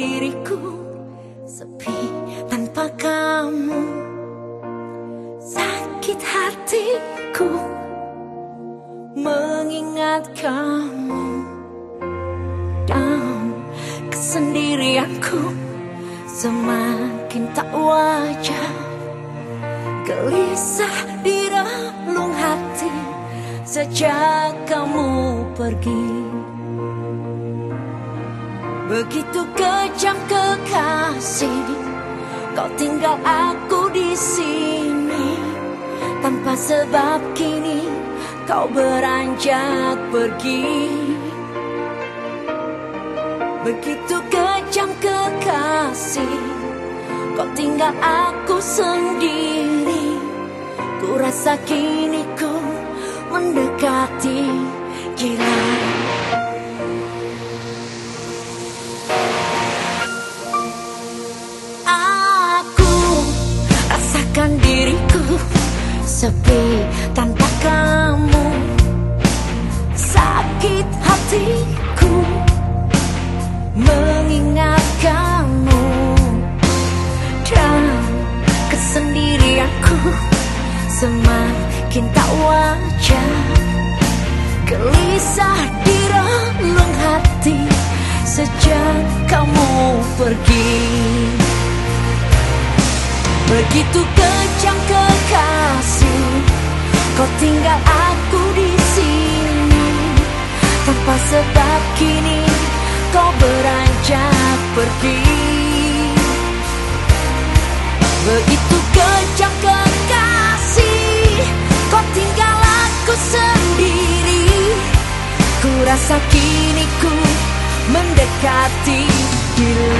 diriku sepi tanpa kamu. Sakit hatiku mengingat kamu. Dan kesendirianku semakin tak wajar. Gelisah di relung hati sejak kamu pergi Begitu kejam kekasih Kau tinggal aku di sini. Tanpa sebab kini kau beranjak pergi. Begitu kejam kekasih Kau tinggal aku sendiri. Ku rasa kini ku mendekati gila sepi tanpa kamu. Sakit hatiku mengingat kamu. Dan kesendirianku semakin tak wajar. Gelisah di relung hati sejak kamu pergi Begitu kejam kekasih Kau tinggal aku di sini. Tanpa sebab kini kau beranjak pergi. Begitu kejam kekasih Kau tinggal aku sendiri. Ku rasa kini ku mendekati gila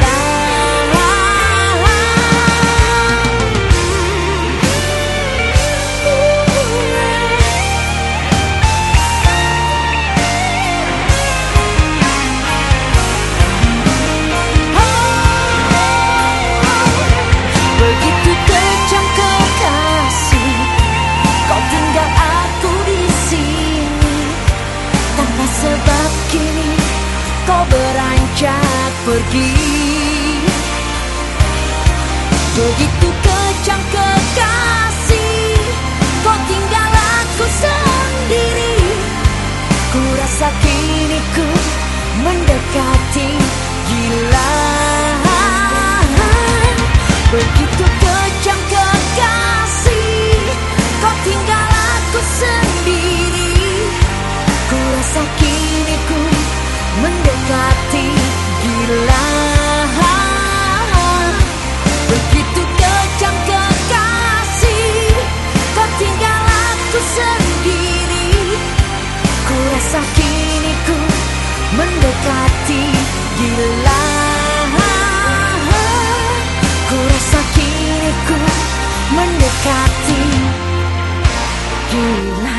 pergi. Begitu kejam kekasih Kau tinggal aku sendiri. Ku rasa kini ku mendekati gila. Begitu Rasa kini ku mendekati. Gila. Ku rasa kini ku mendekati. Gila.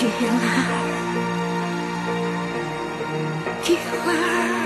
Gila. Gila